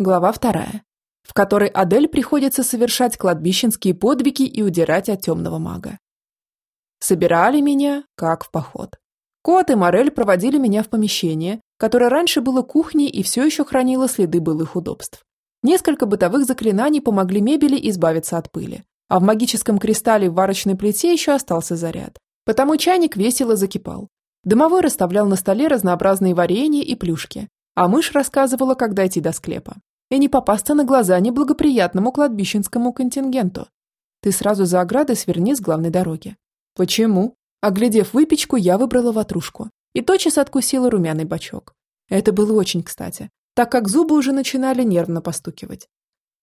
Глава вторая, в которой Адель приходится совершать кладбищенские подвиги и удирать от темного мага. Собирали меня, как в поход. Кот и Морель проводили меня в помещение, которое раньше было кухней и все еще хранило следы былых удобств. Несколько бытовых заклинаний помогли мебели избавиться от пыли, а в магическом кристалле в варочной плите еще остался заряд. Потому чайник весело закипал. Дымовой расставлял на столе разнообразные варенья и плюшки, а мышь рассказывала, как дойти до склепа. И не попасться на глаза неблагоприятному кладбищенскому контингенту. Ты сразу за оградой сверни с главной дороги. Почему? Оглядев выпечку, я выбрала ватрушку и тотчас откусила румяный бачок. Это было очень кстати, так как зубы уже начинали нервно постукивать.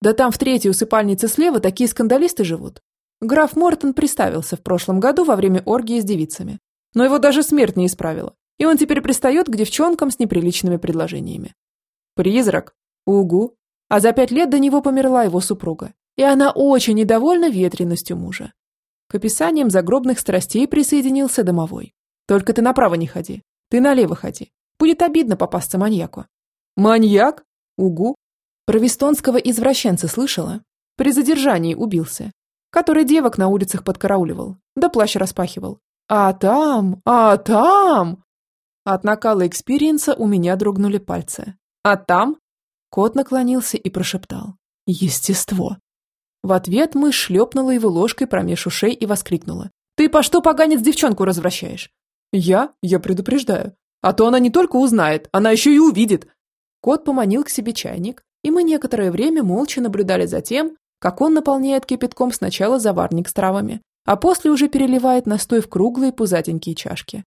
Да там в третьей усыпальнице слева такие скандалисты живут. Граф Мортон приставился в прошлом году во время оргии с девицами. Но его даже смерть не исправила. И он теперь пристает к девчонкам с неприличными предложениями. Призрак? Угу. А за пять лет до него померла его супруга. И она очень недовольна ветренностью мужа. К описаниям загробных страстей присоединился домовой. Только ты направо не ходи. Ты налево ходи. Будет обидно попасться маньяку. Маньяк? Угу. Про вестонского извращенца слышала? При задержании убился. Который девок на улицах подкарауливал. Да плащ распахивал. А там, а там... От накала экспириенса у меня дрогнули пальцы. А там? Кот наклонился и прошептал. Естество. В ответ мышь шлепнула его ложкой промеж ушей и воскликнула. «Ты по что, поганец, девчонку развращаешь?» «Я? Я предупреждаю. А то она не только узнает, она еще и увидит». Кот поманил к себе чайник, и мы некоторое время молча наблюдали за тем, как он наполняет кипятком сначала заварник с травами, а после уже переливает настой в круглые пузатенькие чашки.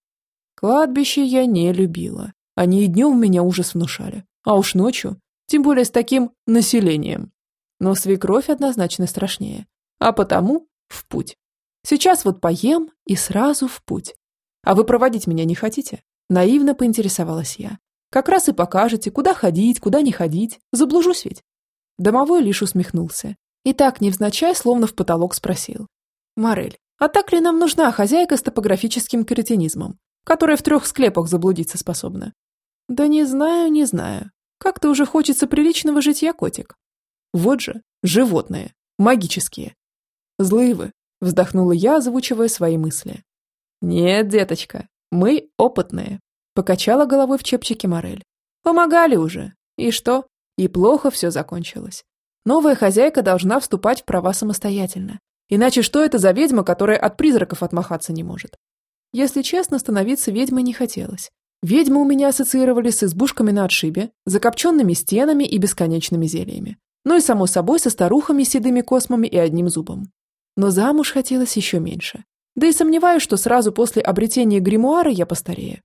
Кладбище я не любила. Они и днем меня ужас внушали, а уж ночью, тем более с таким населением. Но свекровь однозначно страшнее. А потому в путь. Сейчас вот поем и сразу в путь. А вы проводить меня не хотите? Наивно поинтересовалась я. Как раз и покажете, куда ходить, куда не ходить. Заблужусь ведь. Домовой лишь усмехнулся. И так, невзначай, словно в потолок спросил. «Морель, а так ли нам нужна хозяйка с топографическим кретинизмом, которая в трех склепах заблудиться способна?» «Да не знаю, не знаю. Как-то уже хочется приличного житья, котик. Вот же, животные, магические. Злые вы, вздохнула я, озвучивая свои мысли. Нет, деточка, мы опытные, покачала головой в чепчике Морель. Помогали уже. И что? И плохо все закончилось. Новая хозяйка должна вступать в права самостоятельно. Иначе что это за ведьма, которая от призраков отмахаться не может? Если честно, становиться ведьмой не хотелось. Ведьмы у меня ассоциировались с избушками на отшибе, закопченными стенами и бесконечными зельями ну и, само собой, со старухами седыми космами и одним зубом. Но замуж хотелось еще меньше. Да и сомневаюсь, что сразу после обретения гримуара я постарею.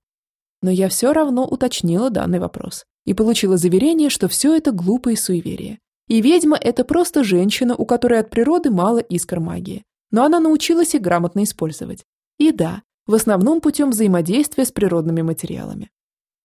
Но я все равно уточнила данный вопрос и получила заверение, что все это глупые суеверия. И ведьма – это просто женщина, у которой от природы мало искр магии. Но она научилась их грамотно использовать. И да, в основном путем взаимодействия с природными материалами.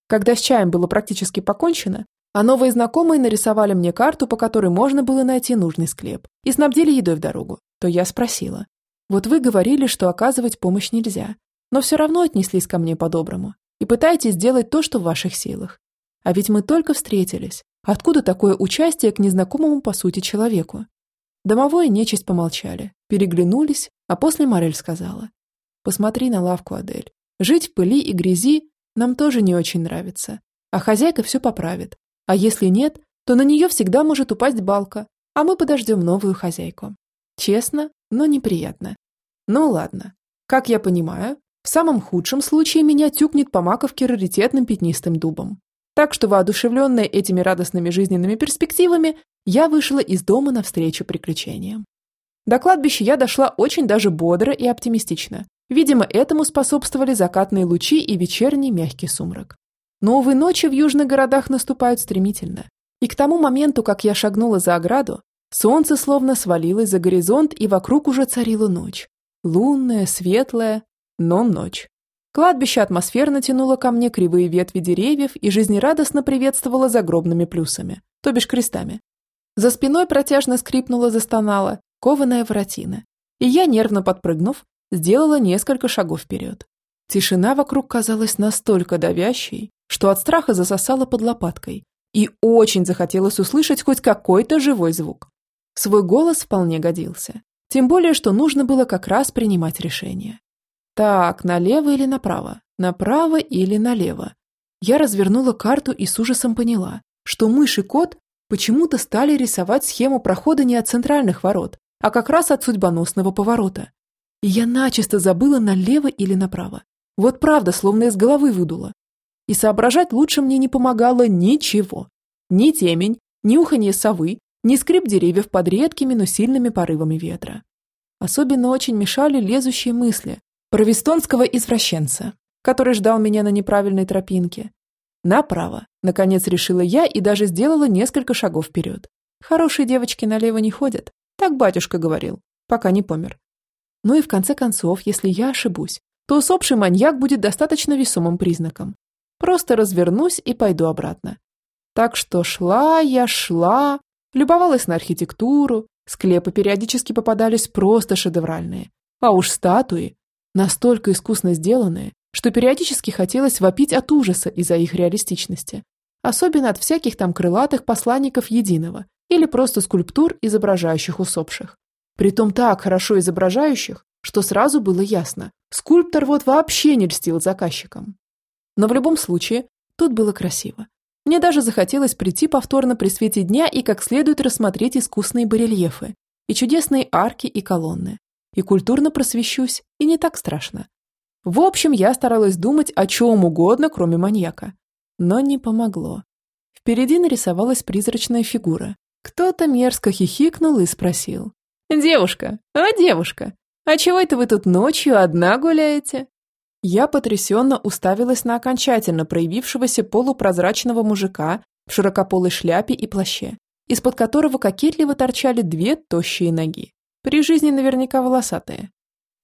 Когда с чаем было практически покончено, а новые знакомые нарисовали мне карту, по которой можно было найти нужный склеп, и снабдили едой в дорогу, то я спросила. Вот вы говорили, что оказывать помощь нельзя, но все равно отнеслись ко мне по-доброму и пытаетесь сделать то, что в ваших силах. А ведь мы только встретились. Откуда такое участие к незнакомому по сути человеку? Домовой и нечисть помолчали, переглянулись, а после Морель сказала. «Посмотри на лавку, Адель. Жить в пыли и грязи нам тоже не очень нравится. А хозяйка все поправит. А если нет, то на нее всегда может упасть балка, а мы подождем новую хозяйку. Честно, но неприятно. Ну ладно. Как я понимаю, в самом худшем случае меня тюкнет по маковке раритетным пятнистым дубом. Так что, воодушевленная этими радостными жизненными перспективами, я вышла из дома навстречу приключениям. До кладбища я дошла очень даже бодро и оптимистично. Видимо, этому способствовали закатные лучи и вечерний мягкий сумрак. Новые ночи в южных городах наступают стремительно. И к тому моменту, как я шагнула за ограду, солнце словно свалилось за горизонт, и вокруг уже царила ночь. Лунная, светлая, но ночь. Кладбище атмосферно тянуло ко мне кривые ветви деревьев и жизнерадостно приветствовало загробными плюсами, то бишь крестами. За спиной протяжно скрипнула, застонала кованая воротина, и я, нервно подпрыгнув, сделала несколько шагов вперед. Тишина вокруг казалась настолько давящей, что от страха засосала под лопаткой, и очень захотелось услышать хоть какой-то живой звук. Свой голос вполне годился. Тем более, что нужно было как раз принимать решение. Так, налево или направо? Направо или налево? Я развернула карту и с ужасом поняла, что мышь и кот почему-то стали рисовать схему прохода не от центральных ворот, а как раз от судьбоносного поворота. И я начисто забыла налево или направо. Вот правда, словно из головы выдула. И соображать лучше мне не помогало ничего. Ни темень, ни уханье совы, ни скрип деревьев под редкими, но сильными порывами ветра. Особенно очень мешали лезущие мысли про вестонского извращенца, который ждал меня на неправильной тропинке. Направо, наконец решила я и даже сделала несколько шагов вперед. Хорошие девочки налево не ходят, так батюшка говорил, пока не помер. Ну и в конце концов, если я ошибусь, то усопший маньяк будет достаточно весомым признаком. Просто развернусь и пойду обратно. Так что шла я, шла, любовалась на архитектуру, склепы периодически попадались просто шедевральные. А уж статуи, настолько искусно сделанные, что периодически хотелось вопить от ужаса из-за их реалистичности. Особенно от всяких там крылатых посланников единого или просто скульптур, изображающих усопших. Притом так хорошо изображающих, что сразу было ясно, скульптор вот вообще не льстил заказчикам. Но в любом случае, тут было красиво. Мне даже захотелось прийти повторно при свете дня и как следует рассмотреть искусные барельефы и чудесные арки и колонны. И культурно просвещусь, и не так страшно. В общем, я старалась думать о чем угодно, кроме маньяка. Но не помогло. Впереди нарисовалась призрачная фигура. Кто-то мерзко хихикнул и спросил. «Девушка, а девушка, а чего это вы тут ночью одна гуляете?» Я потрясенно уставилась на окончательно проявившегося полупрозрачного мужика в широкополой шляпе и плаще, из-под которого кокетливо торчали две тощие ноги. При жизни наверняка волосатые.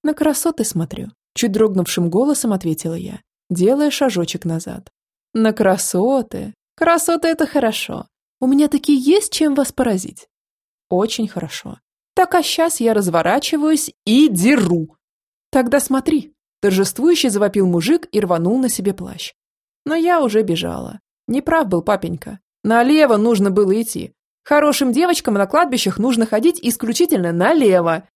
На красоты смотрю. Чуть дрогнувшим голосом ответила я, делая шажочек назад. На красоты. Красоты – это хорошо. У меня такие есть чем вас поразить. Очень хорошо. Так, а сейчас я разворачиваюсь и деру. Тогда смотри. Торжествующе завопил мужик и рванул на себе плащ. Но я уже бежала. Неправ был папенька. Налево нужно было идти. Хорошим девочкам на кладбищах нужно ходить исключительно налево.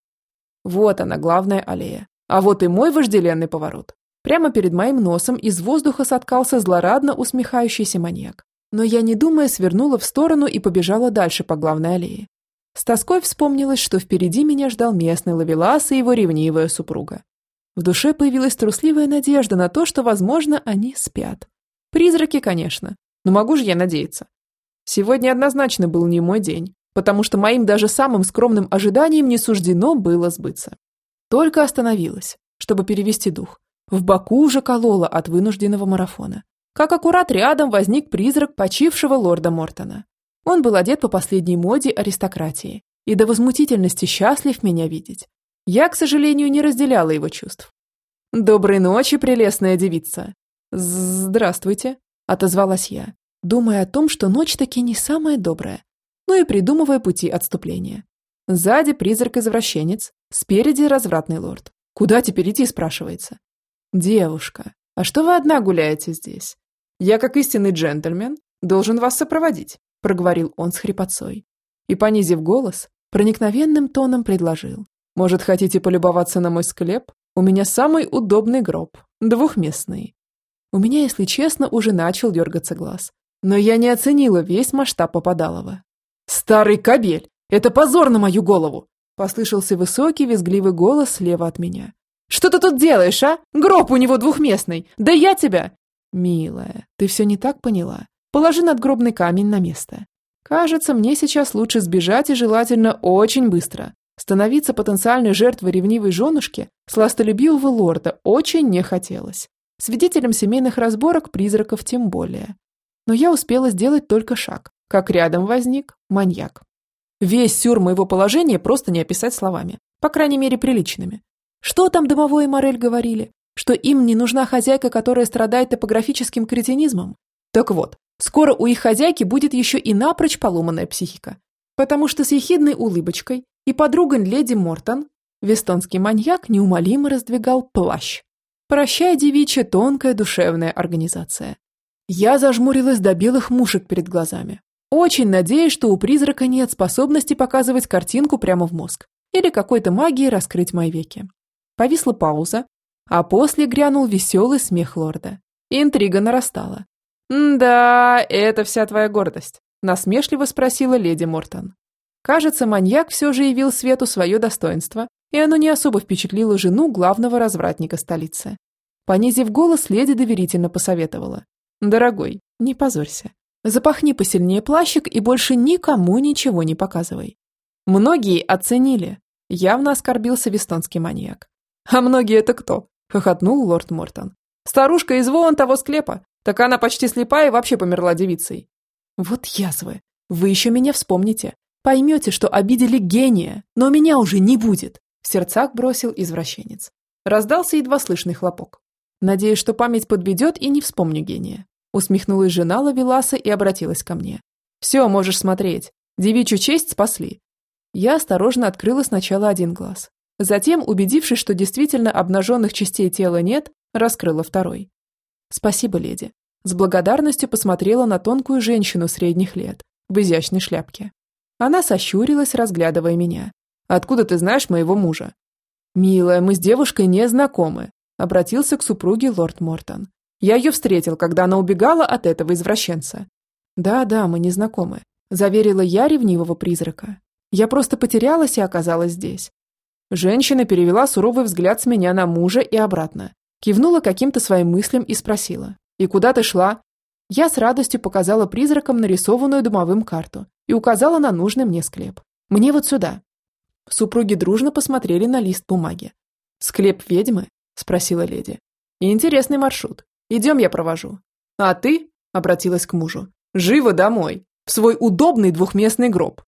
Вот она, главная аллея. А вот и мой вожделенный поворот. Прямо перед моим носом из воздуха соткался злорадно усмехающийся маньяк. Но я, не думая, свернула в сторону и побежала дальше по главной аллее. С тоской вспомнилось, что впереди меня ждал местный ловелас и его ревнивая супруга. В душе появилась трусливая надежда на то, что, возможно, они спят. Призраки, конечно, но могу же я надеяться. Сегодня однозначно был не мой день, потому что моим даже самым скромным ожиданиям не суждено было сбыться. Только остановилась, чтобы перевести дух. В боку уже колола от вынужденного марафона. Как аккурат рядом возник призрак почившего лорда Мортона. Он был одет по последней моде аристократии и до возмутительности счастлив меня видеть. Я, к сожалению, не разделяла его чувств. «Доброй ночи, прелестная девица!» «Здравствуйте», – отозвалась я, думая о том, что ночь таки не самая добрая, но и придумывая пути отступления. Сзади призрак-извращенец, спереди развратный лорд. Куда теперь идти, спрашивается? Девушка, а что вы одна гуляете здесь? Я, как истинный джентльмен, должен вас сопроводить, проговорил он с хрипотцой. И, понизив голос, проникновенным тоном предложил. Может, хотите полюбоваться на мой склеп? У меня самый удобный гроб, двухместный. У меня, если честно, уже начал дергаться глаз. Но я не оценила весь масштаб попадалова. «Старый кобель! Это позор на мою голову!» Послышался высокий визгливый голос слева от меня. «Что ты тут делаешь, а? Гроб у него двухместный! Да я тебя!» «Милая, ты все не так поняла. Положи надгробный камень на место. Кажется, мне сейчас лучше сбежать и желательно очень быстро. Становиться потенциальной жертвой ревнивой женушки сластолюбивого лорда очень не хотелось. Свидетелем семейных разборок призраков тем более. Но я успела сделать только шаг, как рядом возник маньяк. Весь сюр моего положения просто не описать словами, по крайней мере приличными. Что там домовой и Морель говорили? Что им не нужна хозяйка, которая страдает топографическим кретинизмом? Так вот, скоро у их хозяйки будет еще и напрочь поломанная психика. Потому что с ехидной улыбочкой и подругой леди Мортон вестонский маньяк неумолимо раздвигал плащ. Прощай, девичья тонкая душевная организация. Я зажмурилась до белых мушек перед глазами. Очень надеюсь, что у призрака нет способности показывать картинку прямо в мозг или какой-то магии раскрыть мои веки. Повисла пауза, а после грянул веселый смех лорда. Интрига нарастала. «Да, это вся твоя гордость», – насмешливо спросила леди Мортон. Кажется, маньяк все же явил Свету свое достоинство, и оно не особо впечатлило жену главного развратника столицы. Понизив голос, леди доверительно посоветовала. «Дорогой, не позорься. Запахни посильнее плащик и больше никому ничего не показывай». Многие оценили. Явно оскорбился вестонский маньяк. «А многие это кто?» – хохотнул лорд Мортон. «Старушка из вон того склепа. Так она почти слепая и вообще померла девицей». «Вот язвы. Вы еще меня вспомните. Поймете, что обидели гения, но меня уже не будет», – в сердцах бросил извращенец. Раздался едва слышный хлопок. Надеюсь, что память подведет и не вспомню гения. Усмехнулась жена Лавеласа и обратилась ко мне. «Все, можешь смотреть. Девичью честь спасли». Я осторожно открыла сначала один глаз. Затем, убедившись, что действительно обнаженных частей тела нет, раскрыла второй. «Спасибо, леди». С благодарностью посмотрела на тонкую женщину средних лет, в изящной шляпке. Она сощурилась, разглядывая меня. «Откуда ты знаешь моего мужа?» «Милая, мы с девушкой не знакомы», – обратился к супруге лорд Мортон. «Я ее встретил, когда она убегала от этого извращенца». «Да-да, мы не знакомы», – заверила я ревнивого призрака. «Я просто потерялась и оказалась здесь». Женщина перевела суровый взгляд с меня на мужа и обратно, кивнула каким-то своим мыслям и спросила. «И куда ты шла?» Я с радостью показала призракам нарисованную домовым карту и указала на нужный мне склеп. «Мне вот сюда». Супруги дружно посмотрели на лист бумаги. «Склеп ведьмы?» – спросила леди. «Интересный маршрут. Идем, я провожу». «А ты?» – обратилась к мужу. «Живо домой! В свой удобный двухместный гроб!»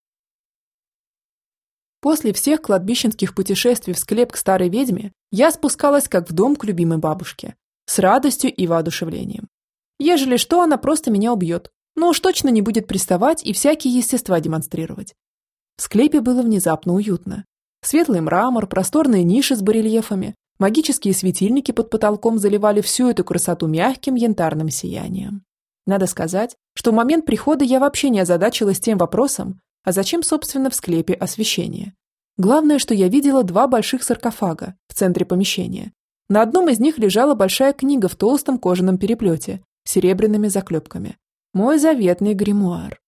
После всех кладбищенских путешествий в склеп к старой ведьме я спускалась как в дом к любимой бабушке. С радостью и воодушевлением. Ежели что, она просто меня убьет. Но уж точно не будет приставать и всякие естества демонстрировать. В склепе было внезапно уютно. Светлый мрамор, просторные ниши с барельефами, магические светильники под потолком заливали всю эту красоту мягким янтарным сиянием. Надо сказать, что в момент прихода я вообще не озадачилась тем вопросом, а зачем, собственно, в склепе освещение. Главное, что я видела два больших саркофага в центре помещения. На одном из них лежала большая книга в толстом кожаном переплете, серебряными заклепками. Мой заветный гримуар.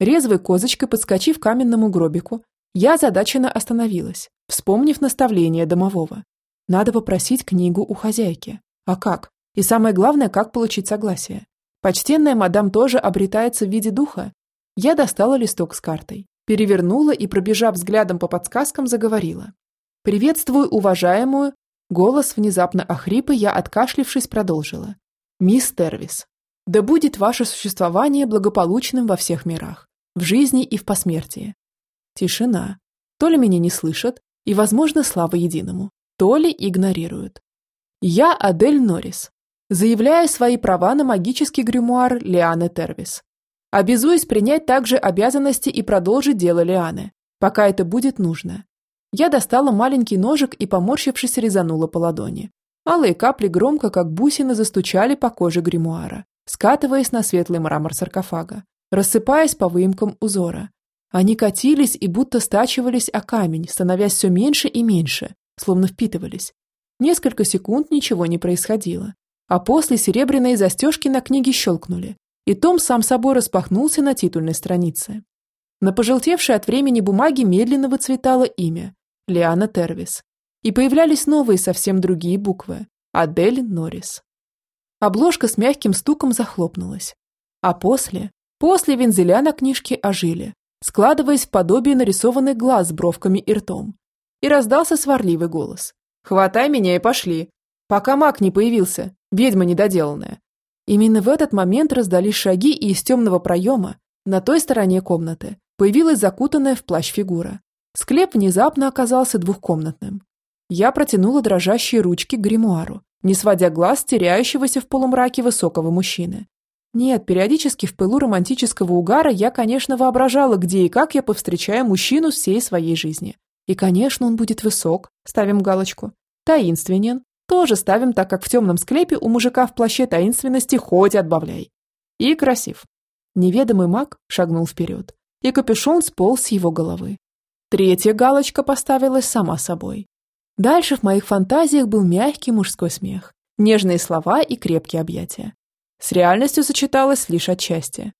Резвой козочкой подскочив к каменному гробику, я озадаченно остановилась, вспомнив наставление домового. Надо попросить книгу у хозяйки. А как? И самое главное, как получить согласие. Почтенная мадам тоже обретается в виде духа. Я достала листок с картой, перевернула и, пробежав взглядом по подсказкам, заговорила. «Приветствую уважаемую...» Голос внезапно охрип, и я, откашлившись, продолжила. Мисс Тервис, да будет ваше существование благополучным во всех мирах, в жизни и в посмертии. Тишина. То ли меня не слышат, и, возможно, слава единому, то ли игнорируют. Я Адель Норрис. Заявляю свои права на магический гримуар Лианы Тервис. Обязуюсь принять также обязанности и продолжить дело Лианы, пока это будет нужно. Я достала маленький ножик и, поморщившись, резанула по ладони. Алые капли громко, как бусины, застучали по коже гримуара, скатываясь на светлый мрамор саркофага, рассыпаясь по выемкам узора. Они катились и будто стачивались о камень, становясь все меньше и меньше, словно впитывались. Несколько секунд ничего не происходило, а после серебряные застежки на книге щелкнули, и том сам собой распахнулся на титульной странице. На пожелтевшей от времени бумаге медленно выцветало имя – Лиана Тервис, и появлялись новые совсем другие буквы – Адель Норрис. Обложка с мягким стуком захлопнулась. А после, после вензеля на книжке ожили, складываясь в подобие нарисованных глаз с бровками и ртом. И раздался сварливый голос. «Хватай меня и пошли! Пока маг не появился, ведьма недоделанная!» Именно в этот момент раздались шаги, и из темного проема, на той стороне комнаты, появилась закутанная в плащ фигура. Склеп внезапно оказался двухкомнатным. Я протянула дрожащие ручки к гримуару, не сводя глаз теряющегося в полумраке высокого мужчины. Нет, периодически в пылу романтического угара я, конечно, воображала, где и как я повстречаю мужчину всей своей жизни. И, конечно, он будет высок, ставим галочку. Таинственен, тоже ставим, так как в темном склепе у мужика в плаще таинственности хоть отбавляй. И красив. Неведомый маг шагнул вперед, и капюшон сполз с его головы. Третья галочка поставилась сама собой. Дальше в моих фантазиях был мягкий мужской смех, нежные слова и крепкие объятия. С реальностью сочеталось лишь отчасти.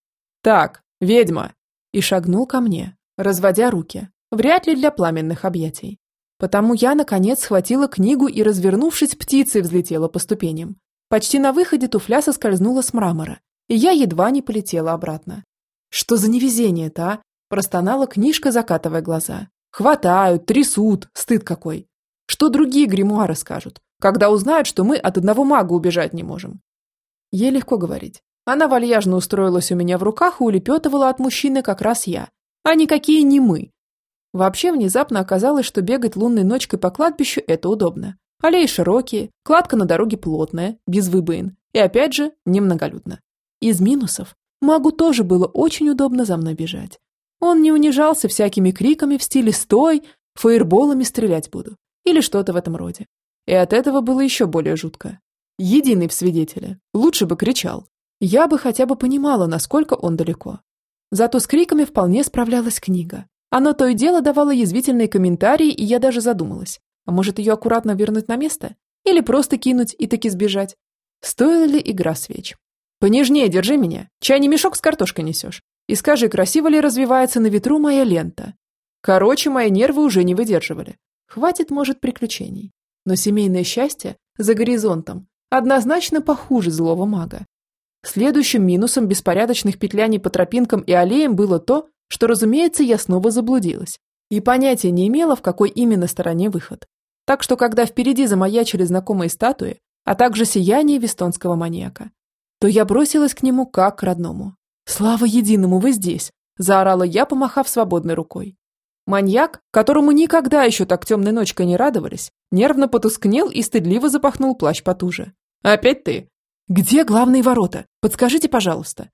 «Так, ведьма!» И шагнул ко мне, разводя руки, вряд ли для пламенных объятий. Потому я, наконец, схватила книгу и, развернувшись, птицей взлетела по ступеням. Почти на выходе туфля соскользнула с мрамора, и я едва не полетела обратно. «Что за невезение-то, а?» – простонала книжка, закатывая глаза. «Хватают, трясут, стыд какой!» Что другие гримуары скажут, когда узнают, что мы от одного мага убежать не можем? Ей легко говорить. Она вальяжно устроилась у меня в руках и улепетывала от мужчины как раз я, а никакие не мы. Вообще внезапно оказалось, что бегать лунной ночкой по кладбищу – это удобно. Аллеи широкие, кладка на дороге плотная, без выбоин, и опять же, немноголюдно. Из минусов магу тоже было очень удобно за мной бежать. Он не унижался всякими криками в стиле «стой», «фаерболами стрелять буду» или что-то в этом роде. И от этого было еще более жутко. Единый в свидетеле. Лучше бы кричал. Я бы хотя бы понимала, насколько он далеко. Зато с криками вполне справлялась книга. Она то и дело давала язвительные комментарии, и я даже задумалась. А может, ее аккуратно вернуть на место? Или просто кинуть и таки сбежать? Стоила ли игра свеч? Понежнее держи меня. Чайный мешок с картошкой несешь. И скажи, красиво ли развивается на ветру моя лента? Короче, мои нервы уже не выдерживали. Хватит, может, приключений. Но семейное счастье за горизонтом однозначно похуже злого мага. Следующим минусом беспорядочных петляний по тропинкам и аллеям было то, что, разумеется, я снова заблудилась и понятия не имела, в какой именно стороне выход. Так что, когда впереди замаячили знакомые статуи, а также сияние вестонского маньяка, то я бросилась к нему как к родному. «Слава единому, вы здесь!» – заорала я, помахав свободной рукой. Маньяк, которому никогда еще так темной ночкой не радовались, нервно потускнел и стыдливо запахнул плащ потуже. «Опять ты?» «Где главные ворота? Подскажите, пожалуйста».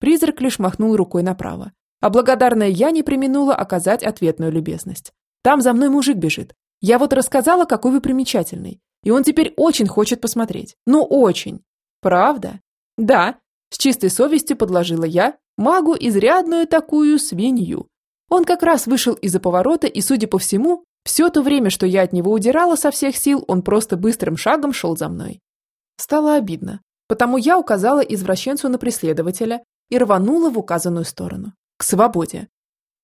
Призрак лишь махнул рукой направо, а благодарная я не применула оказать ответную любезность. «Там за мной мужик бежит. Я вот рассказала, какой вы примечательный, и он теперь очень хочет посмотреть. Ну, очень. Правда?» «Да», с чистой совестью подложила я магу изрядную такую свинью, он как раз вышел из-за поворота, и, судя по всему, все то время, что я от него удирала со всех сил, он просто быстрым шагом шел за мной. Стало обидно, потому я указала извращенцу на преследователя и рванула в указанную сторону. К свободе.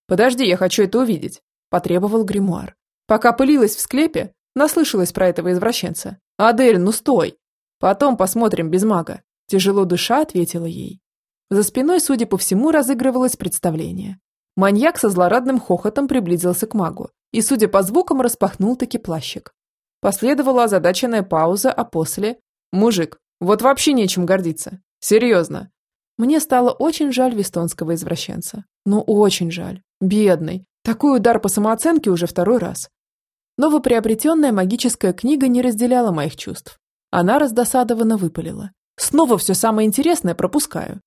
«Подожди, я хочу это увидеть», – потребовал гримуар. Пока пылилась в склепе, наслышалась про этого извращенца. «Адель, ну стой! Потом посмотрим без мага», – тяжело дыша ответила ей. За спиной, судя по всему, разыгрывалось представление. Маньяк со злорадным хохотом приблизился к магу и, судя по звукам, распахнул таки плащик. Последовала озадаченная пауза, а после... «Мужик, вот вообще нечем гордиться. Серьезно». Мне стало очень жаль вестонского извращенца. Ну, очень жаль. Бедный. Такой удар по самооценке уже второй раз. Новоприобретенная магическая книга не разделяла моих чувств. Она раздосадованно выпалила. Снова все самое интересное пропускаю.